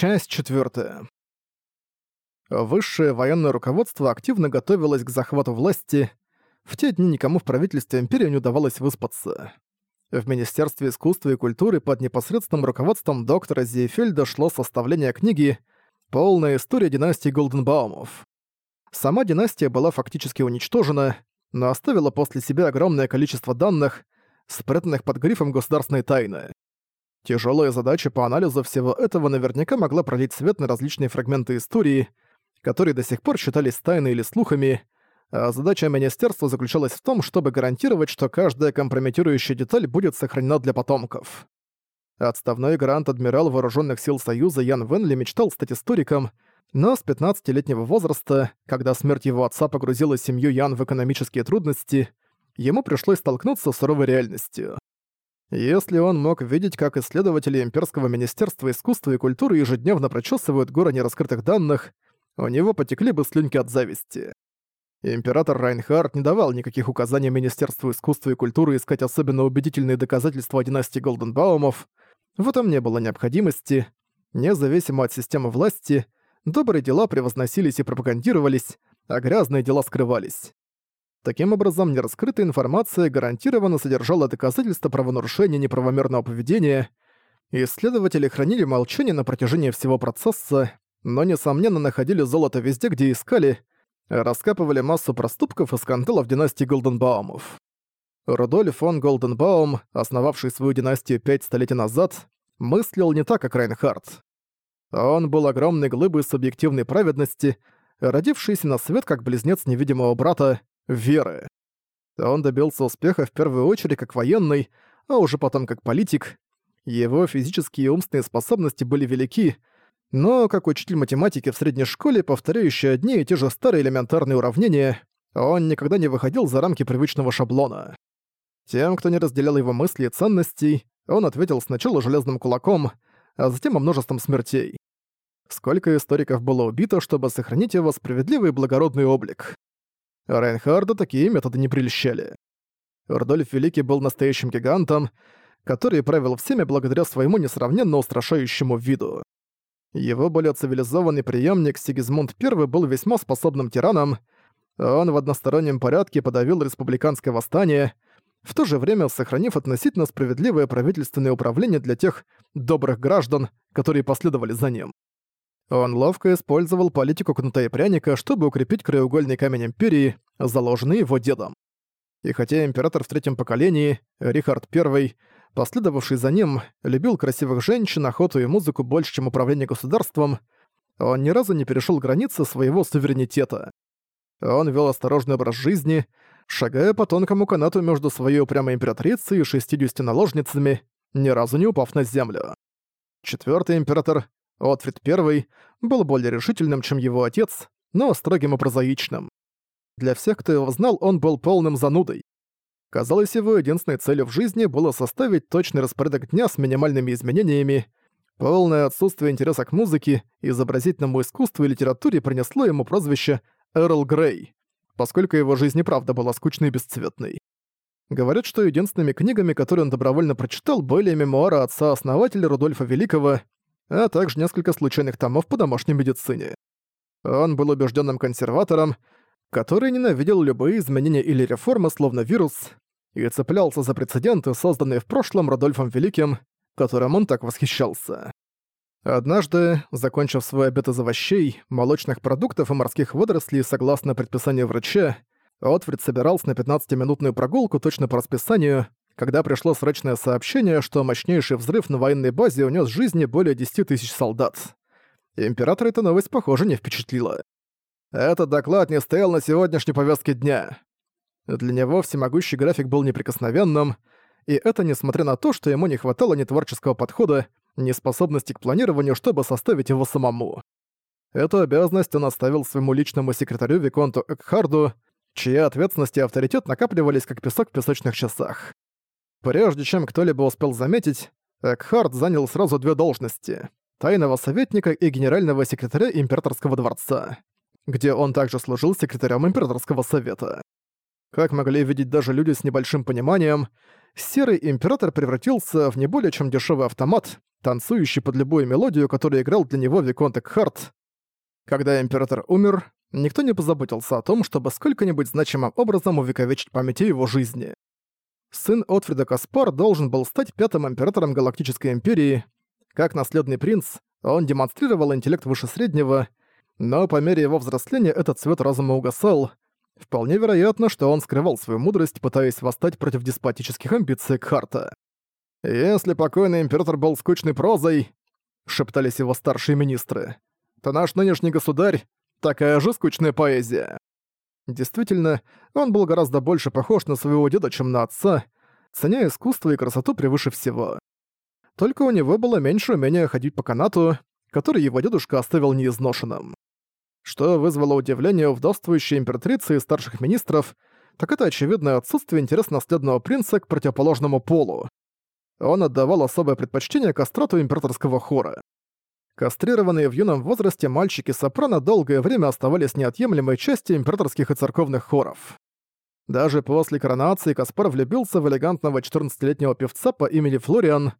Часть четвертая. Высшее военное руководство активно готовилось к захвату власти. В те дни никому в правительстве империи не удавалось выспаться. В Министерстве искусства и культуры под непосредственным руководством доктора Зейфельда шло составление книги «Полная история династии Голденбаумов». Сама династия была фактически уничтожена, но оставила после себя огромное количество данных, спрятанных под грифом государственной тайны. Тяжелая задача по анализу всего этого наверняка могла пролить свет на различные фрагменты истории, которые до сих пор считались тайной или слухами, а задача министерства заключалась в том, чтобы гарантировать, что каждая компрометирующая деталь будет сохранена для потомков. Отставной грант-адмирал Вооруженных сил Союза Ян Венли мечтал стать историком, но с 15-летнего возраста, когда смерть его отца погрузила семью Ян в экономические трудности, ему пришлось столкнуться с суровой реальностью. Если он мог видеть, как исследователи Имперского Министерства искусства и культуры ежедневно прочесывают горы нераскрытых данных, у него потекли бы слюнки от зависти. Император Райнхард не давал никаких указаний Министерству искусства и культуры искать особенно убедительные доказательства о династии Голденбаумов. В этом не было необходимости. Независимо от системы власти, добрые дела превозносились и пропагандировались, а грязные дела скрывались. Таким образом, нераскрытая информация гарантированно содержала доказательства правонарушения неправомерного поведения. Исследователи хранили молчание на протяжении всего процесса, но, несомненно, находили золото везде, где искали, раскапывали массу проступков и скандалов династии Голденбаумов. Рудольф фон Голденбаум, основавший свою династию пять столетий назад, мыслил не так, как Райнхард. Он был огромной глыбой субъективной праведности, родившийся на свет как близнец невидимого брата, веры. Он добился успеха в первую очередь как военный, а уже потом как политик. Его физические и умственные способности были велики, но как учитель математики в средней школе, повторяющий одни и те же старые элементарные уравнения, он никогда не выходил за рамки привычного шаблона. Тем, кто не разделял его мысли и ценностей, он ответил сначала железным кулаком, а затем о множеством смертей. Сколько историков было убито, чтобы сохранить его справедливый и благородный облик. Рейнхарда такие методы не прельщали. Рудольф Великий был настоящим гигантом, который правил всеми благодаря своему несравненно устрашающему виду. Его более цивилизованный преемник Сигизмунд I был весьма способным тираном, он в одностороннем порядке подавил республиканское восстание, в то же время сохранив относительно справедливое правительственное управление для тех добрых граждан, которые последовали за ним. Он ловко использовал политику кнута и пряника, чтобы укрепить краеугольный камень Империи, заложенный его дедом. И хотя император в третьем поколении, Рихард I, последовавший за ним, любил красивых женщин, охоту и музыку больше, чем управление государством, он ни разу не перешел границы своего суверенитета. Он вел осторожный образ жизни, шагая по тонкому канату между своей упрямой императрицей и шестьюдесятью наложницами, ни разу не упав на землю. Четвертый император, Отфрид I был более решительным, чем его отец, но строгим и прозаичным. Для всех, кто его знал, он был полным занудой. Казалось, его единственной целью в жизни было составить точный распорядок дня с минимальными изменениями. Полное отсутствие интереса к музыке, изобразительному искусству и литературе принесло ему прозвище «Эрл Грей», поскольку его жизнь и правда была скучной и бесцветной. Говорят, что единственными книгами, которые он добровольно прочитал, были мемуары отца-основателя Рудольфа Великого а также несколько случайных томов по домашней медицине. Он был убежденным консерватором, который ненавидел любые изменения или реформы словно вирус, и цеплялся за прецеденты, созданные в прошлом Родольфом Великим, которым он так восхищался. Однажды, закончив свой обед из овощей, молочных продуктов и морских водорослей согласно предписанию врача, Отфрид собирался на 15-минутную прогулку точно по расписанию, когда пришло срочное сообщение, что мощнейший взрыв на военной базе унес жизни более 10 тысяч солдат. Император эта новость, похоже, не впечатлила. Этот доклад не стоял на сегодняшней повестке дня. Для него всемогущий график был неприкосновенным, и это несмотря на то, что ему не хватало ни творческого подхода, ни способности к планированию, чтобы составить его самому. Эту обязанность он оставил своему личному секретарю Виконту Экхарду, чья ответственность и авторитет накапливались как песок в песочных часах. Прежде чем кто-либо успел заметить, Экхард занял сразу две должности — тайного советника и генерального секретаря Императорского дворца, где он также служил секретарем Императорского совета. Как могли видеть даже люди с небольшим пониманием, Серый Император превратился в не более чем дешевый автомат, танцующий под любую мелодию, которую играл для него Виконт Экхарт. Когда Император умер, никто не позаботился о том, чтобы сколько-нибудь значимым образом увековечить память о его жизни. Сын Отфрида Каспар должен был стать пятым императором Галактической Империи. Как наследный принц, он демонстрировал интеллект выше среднего, но по мере его взросления этот цвет разума угасал. Вполне вероятно, что он скрывал свою мудрость, пытаясь восстать против деспотических амбиций Кхарта. «Если покойный император был скучной прозой», — шептались его старшие министры, то наш нынешний государь — такая же скучная поэзия. Действительно, он был гораздо больше похож на своего деда, чем на отца, ценя искусство и красоту превыше всего. Только у него было меньше умения ходить по канату, который его дедушка оставил неизношенным. Что вызвало удивление у вдовствующей императрицы и старших министров, так это очевидное отсутствие интереса наследного принца к противоположному полу. Он отдавал особое предпочтение кастрату императорского хора. Кастрированные в юном возрасте мальчики-сопрано долгое время оставались неотъемлемой частью императорских и церковных хоров. Даже после коронации Каспар влюбился в элегантного 14-летнего певца по имени Флориан,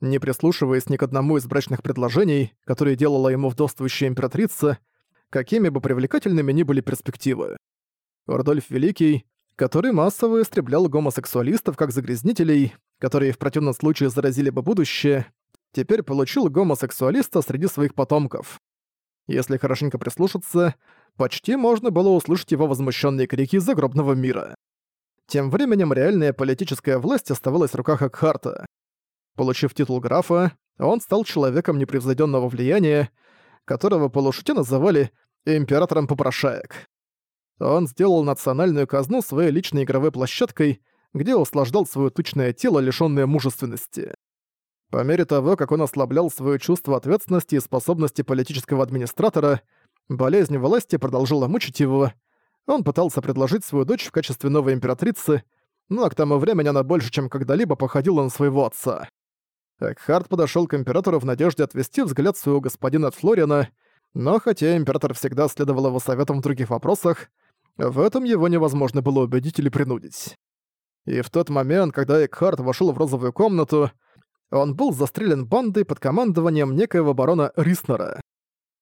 не прислушиваясь ни к одному из брачных предложений, которые делала ему вдовствующая императрица, какими бы привлекательными ни были перспективы. Рудольф Великий, который массово истреблял гомосексуалистов как загрязнителей, которые в противном случае заразили бы будущее, теперь получил гомосексуалиста среди своих потомков. Если хорошенько прислушаться, почти можно было услышать его возмущенные крики загробного мира. Тем временем реальная политическая власть оставалась в руках Акхарта. Получив титул графа, он стал человеком непревзойденного влияния, которого полушутя называли «императором попрошаек». Он сделал национальную казну своей личной игровой площадкой, где услаждал свое тучное тело, лишённое мужественности. По мере того, как он ослаблял свое чувство ответственности и способности политического администратора, болезнь власти продолжила мучить его. Он пытался предложить свою дочь в качестве новой императрицы, но к тому времени она больше, чем когда-либо походила на своего отца. Экхард подошёл к императору в надежде отвести взгляд своего господина от Флориана, но хотя император всегда следовал его советам в других вопросах, в этом его невозможно было убедить или принудить. И в тот момент, когда Экхард вошёл в розовую комнату, он был застрелен бандой под командованием некоего барона Риснера.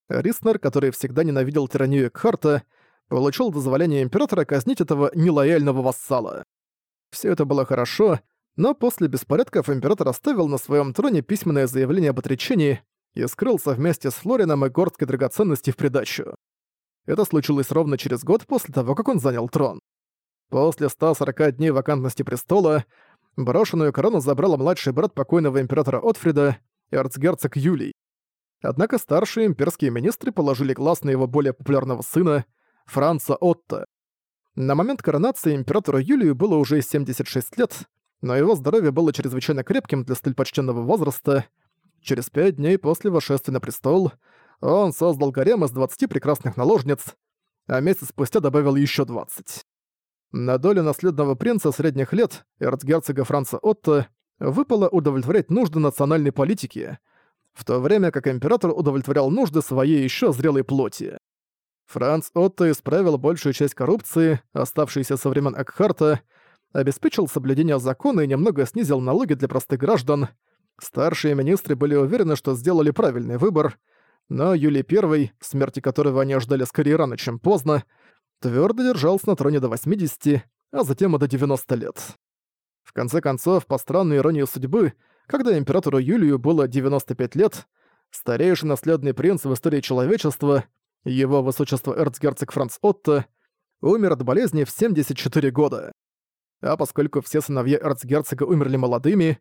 Риснер, который всегда ненавидел тиранию Экхарта, получил дозволение императора казнить этого нелояльного вассала. Все это было хорошо, но после беспорядков император оставил на своем троне письменное заявление об отречении и скрылся вместе с Флорином и горсткой драгоценностей в придачу. Это случилось ровно через год после того, как он занял трон. После 140 дней вакантности престола Брошенную корону забрал младший брат покойного императора Отфрида, эрцгерцог Юлий. Однако старшие имперские министры положили глаз на его более популярного сына, Франца Отто. На момент коронации императору Юлию было уже 76 лет, но его здоровье было чрезвычайно крепким для столь почтенного возраста. Через пять дней после восшествия на престол он создал гарем из 20 прекрасных наложниц, а месяц спустя добавил еще 20. На долю наследного принца средних лет, эрцгерцога Франца Отто, выпало удовлетворять нужды национальной политики, в то время как император удовлетворял нужды своей еще зрелой плоти. Франц Отто исправил большую часть коррупции, оставшейся со времен Экхарта, обеспечил соблюдение закона и немного снизил налоги для простых граждан. Старшие министры были уверены, что сделали правильный выбор, но Юлий I, смерти которого они ожидали скорее рано, чем поздно, твердо держался на троне до 80, а затем и до 90 лет. В конце концов, по странной иронии судьбы, когда императору Юлию было 95 лет, старейший наследный принц в истории человечества, его высочество эрцгерцог Франц Отто, умер от болезни в 74 года. А поскольку все сыновья эрцгерцога умерли молодыми,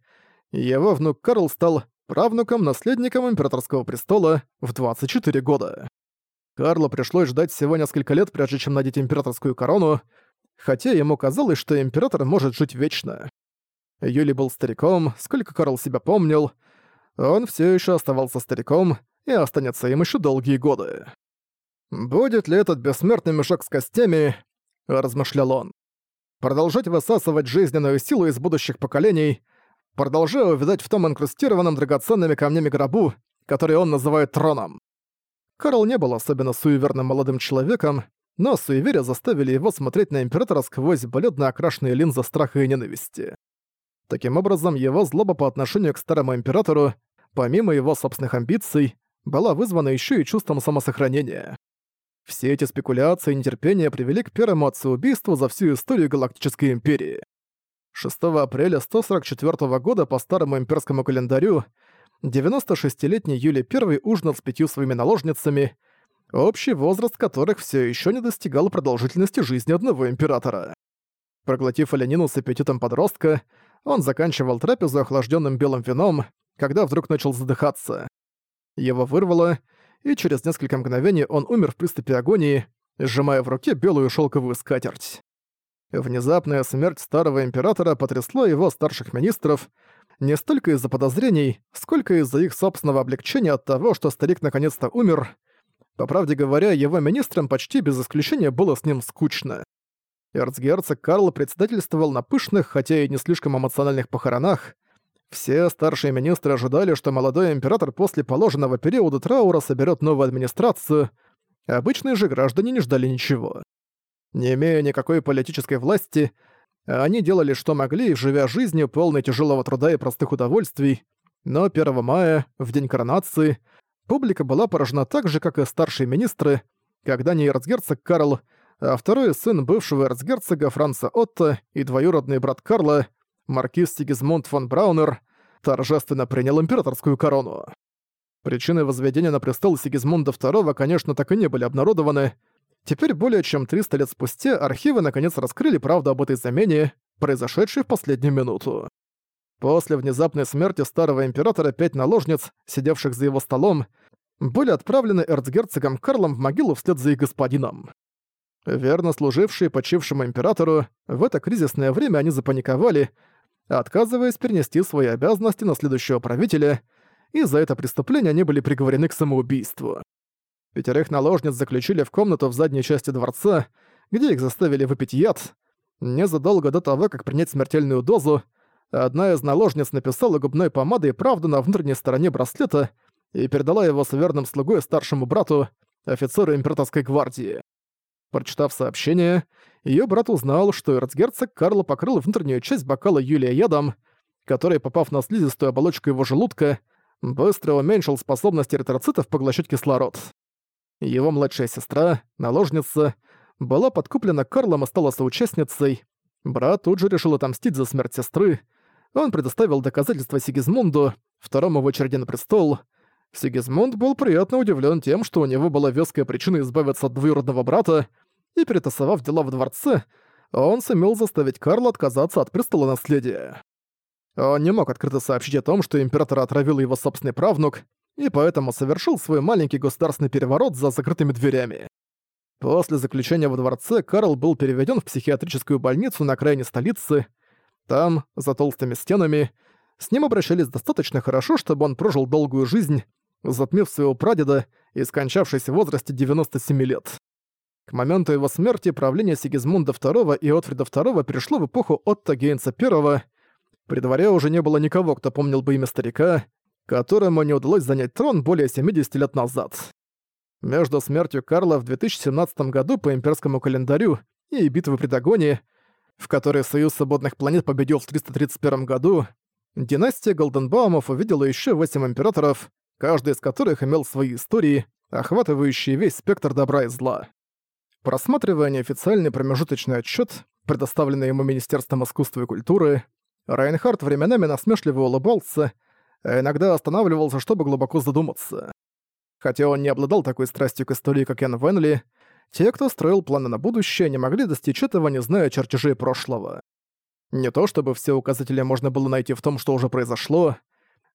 его внук Карл стал правнуком-наследником императорского престола в 24 года. Карлу пришлось ждать всего несколько лет, прежде чем надеть императорскую корону, хотя ему казалось, что император может жить вечно. Юли был стариком, сколько Карл себя помнил. Он все еще оставался стариком и останется им еще долгие годы. «Будет ли этот бессмертный мешок с костями?» – размышлял он. «Продолжать высасывать жизненную силу из будущих поколений, продолжая увидать в том инкрустированном драгоценными камнями гробу, который он называет троном. Карл не был особенно суеверным молодым человеком, но суеверия заставили его смотреть на Императора сквозь бледно окрашенные линзы страха и ненависти. Таким образом, его злоба по отношению к старому императору, помимо его собственных амбиций, была вызвана еще и чувством самосохранения. Все эти спекуляции и нетерпения привели к первому отцеубийству за всю историю Галактической Империи. 6 апреля 144 года по старому имперскому календарю 96-летний Юлий I ужинал с пятью своими наложницами, общий возраст которых все еще не достигал продолжительности жизни одного императора. Проглотив оленину с аппетитом подростка, он заканчивал трапезу охлажденным белым вином, когда вдруг начал задыхаться. Его вырвало, и через несколько мгновений он умер в приступе агонии, сжимая в руке белую шелковую скатерть. Внезапная смерть старого императора потрясла его старших министров не столько из-за подозрений, сколько из-за их собственного облегчения от того, что старик наконец-то умер. По правде говоря, его министрам почти без исключения было с ним скучно. Эрцгерцог Карл председательствовал на пышных, хотя и не слишком эмоциональных похоронах. Все старшие министры ожидали, что молодой император после положенного периода траура соберет новую администрацию. Обычные же граждане не ждали ничего. Не имея никакой политической власти, они делали что могли, живя жизнью, полной тяжелого труда и простых удовольствий. Но 1 мая, в день коронации, публика была поражена так же, как и старшие министры, когда не эрцгерцог Карл, а второй сын бывшего эрцгерцога Франца Отто и двоюродный брат Карла, маркиз Сигизмунд фон Браунер, торжественно принял императорскую корону. Причины возведения на престол Сигизмунда II, конечно, так и не были обнародованы, Теперь, более чем 300 лет спустя, архивы наконец раскрыли правду об этой замене, произошедшей в последнюю минуту. После внезапной смерти старого императора пять наложниц, сидевших за его столом, были отправлены эрцгерцогом Карлом в могилу вслед за их господином. Верно служившие почившему императору, в это кризисное время они запаниковали, отказываясь перенести свои обязанности на следующего правителя, и за это преступление они были приговорены к самоубийству. Пятерых наложниц заключили в комнату в задней части дворца, где их заставили выпить яд. Незадолго до того, как принять смертельную дозу, одна из наложниц написала губной помадой правду на внутренней стороне браслета и передала его с верным слугой старшему брату, офицеру императорской гвардии. Прочитав сообщение, ее брат узнал, что эрцгерцог Карло покрыл внутреннюю часть бокала Юлия ядом, который, попав на слизистую оболочку его желудка, быстро уменьшил способность эритроцитов поглощать кислород. Его младшая сестра, наложница, была подкуплена Карлом и стала соучастницей. Брат тут же решил отомстить за смерть сестры. Он предоставил доказательства Сигизмунду, второму в очереди на престол. Сигизмунд был приятно удивлен тем, что у него была веская причина избавиться от двоюродного брата, и перетасовав дела в дворце, он сумел заставить Карла отказаться от престола наследия. Он не мог открыто сообщить о том, что императора отравил его собственный правнук, и поэтому совершил свой маленький государственный переворот за закрытыми дверями. После заключения во дворце Карл был переведен в психиатрическую больницу на окраине столицы. Там, за толстыми стенами, с ним обращались достаточно хорошо, чтобы он прожил долгую жизнь, затмив своего прадеда и скончавшись в возрасте 97 лет. К моменту его смерти правление Сигизмунда II и Отфрида II перешло в эпоху Отто Гейнца I. При дворе уже не было никого, кто помнил бы имя старика, которому не удалось занять трон более 70 лет назад. Между смертью Карла в 2017 году по имперскому календарю и битвой при Дагоне, в которой Союз Свободных Планет победил в 331 году, династия Голденбаумов увидела еще восемь императоров, каждый из которых имел свои истории, охватывающие весь спектр добра и зла. Просматривая неофициальный промежуточный отчет, предоставленный ему Министерством искусства и культуры, Райнхард временами насмешливо улыбался а иногда останавливался, чтобы глубоко задуматься. Хотя он не обладал такой страстью к истории, как Ян Венли, те, кто строил планы на будущее, не могли достичь этого, не зная чертежей прошлого. Не то чтобы все указатели можно было найти в том, что уже произошло.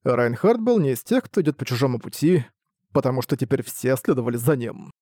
Райнхард был не из тех, кто идет по чужому пути, потому что теперь все следовали за ним.